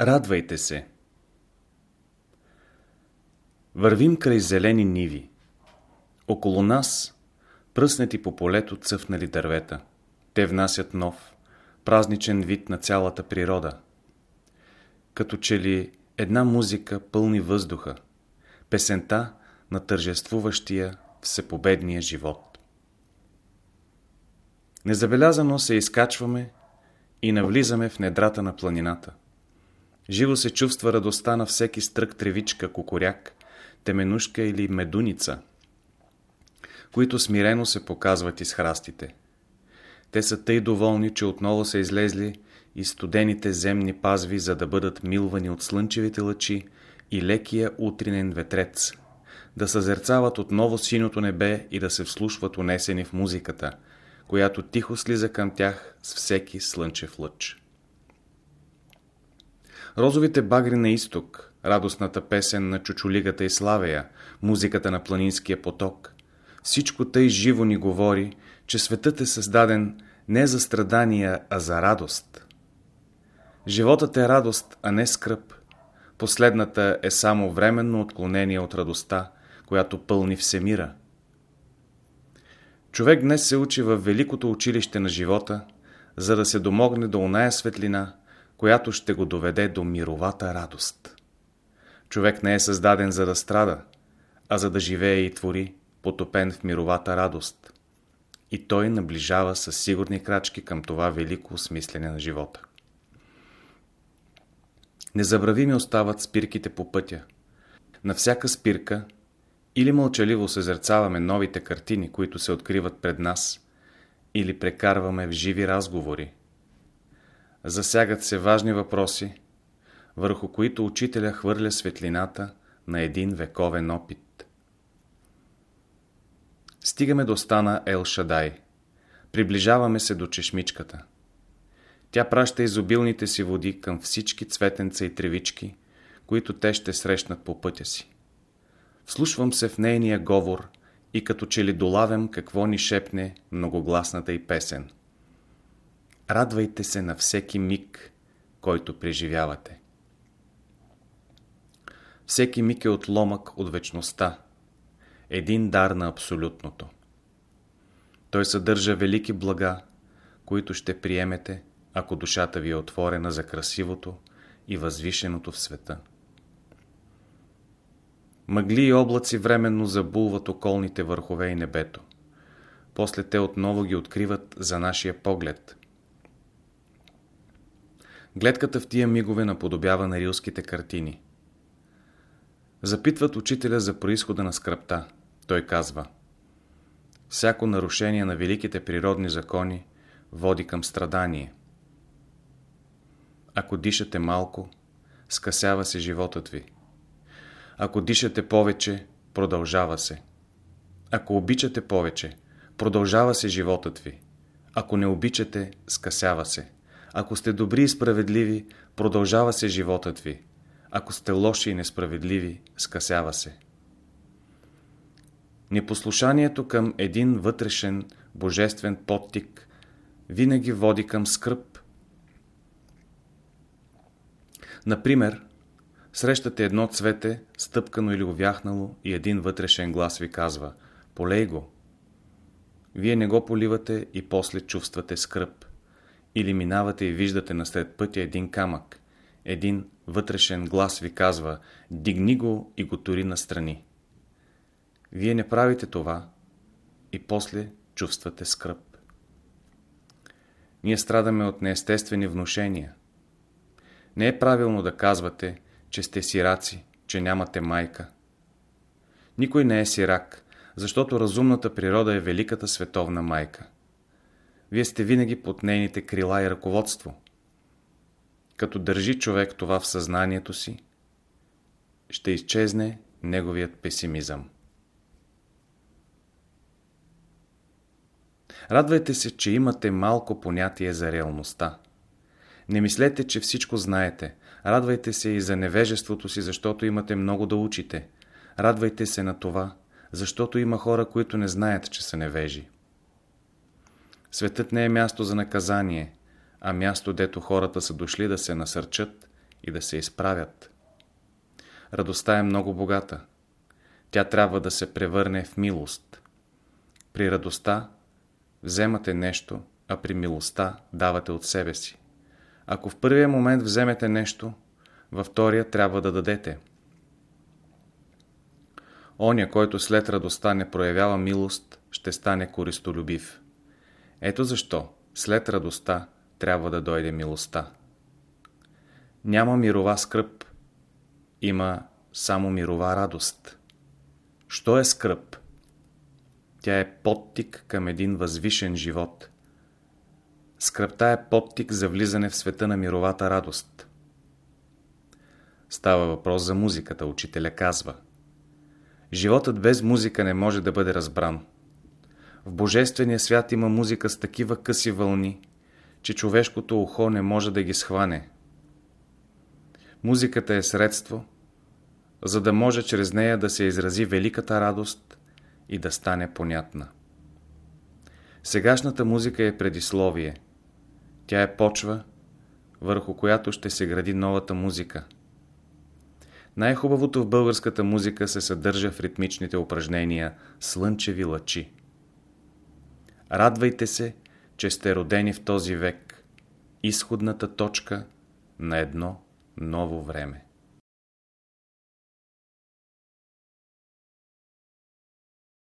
Радвайте се! Вървим край зелени ниви. Около нас, пръснати по полето, цъфнали дървета. Те внасят нов, празничен вид на цялата природа. Като че ли една музика пълни въздуха, песента на тържествуващия всепобедния живот. Незабелязано се изкачваме и навлизаме в недрата на планината. Живо се чувства радостта на всеки стрък тревичка, кукуряк, теменушка или медуница, които смирено се показват из храстите. Те са тъй доволни, че отново са излезли и студените земни пазви, за да бъдат милвани от слънчевите лъчи и лекия утринен ветрец, да съзерцават отново синото небе и да се вслушват унесени в музиката, която тихо слиза към тях с всеки слънчев лъч. Розовите багри на изток, радостната песен на чучулигата и славея, музиката на планинския поток, всичко тъй живо ни говори, че светът е създаден не за страдания, а за радост. Животът е радост, а не скръп. Последната е само временно отклонение от радостта, която пълни всемира. Човек днес се учи в великото училище на живота, за да се домогне до оная светлина, която ще го доведе до мировата радост. Човек не е създаден за да страда, а за да живее и твори, потопен в мировата радост. И той наближава със сигурни крачки към това велико осмислене на живота. Незабравими остават спирките по пътя. На всяка спирка или мълчаливо съзерцаваме новите картини, които се откриват пред нас, или прекарваме в живи разговори. Засягат се важни въпроси, върху които учителя хвърля светлината на един вековен опит. Стигаме до стана Ел Шадай. Приближаваме се до чешмичката. Тя праща изобилните си води към всички цветенца и тревички, които те ще срещнат по пътя си. Вслушвам се в нейния говор и като че ли долавям какво ни шепне многогласната и песен. Радвайте се на всеки миг, който преживявате. Всеки миг е отломък от вечността, един дар на абсолютното. Той съдържа велики блага, които ще приемете, ако душата ви е отворена за красивото и възвишеното в света. Мъгли и облаци временно забулват околните върхове и небето. После те отново ги откриват за нашия поглед. Гледката в тия мигове наподобява на рилските картини. Запитват учителя за происхода на скръпта. Той казва Всяко нарушение на великите природни закони води към страдание. Ако дишате малко, скъсява се животът ви. Ако дишате повече, продължава се. Ако обичате повече, продължава се животът ви. Ако не обичате, скъсява се. Ако сте добри и справедливи, продължава се животът ви. Ако сте лоши и несправедливи, скъсява се. Непослушанието към един вътрешен, божествен подтик винаги води към скръп. Например, Срещате едно цвете, стъпкано или увяхнало и един вътрешен глас ви казва «Полей го». Вие не го поливате и после чувствате скръп. Или минавате и виждате насред пътя един камък. Един вътрешен глас ви казва «Дигни го и го тори настрани». Вие не правите това и после чувствате скръп. Ние страдаме от неестествени внушения. Не е правилно да казвате че сте сираци, че нямате майка. Никой не е сирак, защото разумната природа е великата световна майка. Вие сте винаги под нейните крила и ръководство. Като държи човек това в съзнанието си, ще изчезне неговият песимизъм. Радвайте се, че имате малко понятие за реалността. Не мислете, че всичко знаете, Радвайте се и за невежеството си, защото имате много да учите. Радвайте се на това, защото има хора, които не знаят, че са невежи. Светът не е място за наказание, а място, дето хората са дошли да се насърчат и да се изправят. Радостта е много богата. Тя трябва да се превърне в милост. При радостта вземате нещо, а при милостта давате от себе си. Ако в първия момент вземете нещо, във втория трябва да дадете. Оня, който след радостта не проявява милост, ще стане користолюбив. Ето защо след радостта трябва да дойде милостта. Няма мирова скръп, има само мирова радост. Що е скръп? Тя е подтик към един възвишен живот. Скръпта е подтик за влизане в света на мировата радост. Става въпрос за музиката, учителя казва. Животът без музика не може да бъде разбран. В Божествения свят има музика с такива къси вълни, че човешкото ухо не може да ги схване. Музиката е средство, за да може чрез нея да се изрази великата радост и да стане понятна. Сегашната музика е предисловие. Тя е почва, върху която ще се гради новата музика. Най-хубавото в българската музика се съдържа в ритмичните упражнения «Слънчеви лъчи». Радвайте се, че сте родени в този век, изходната точка на едно ново време.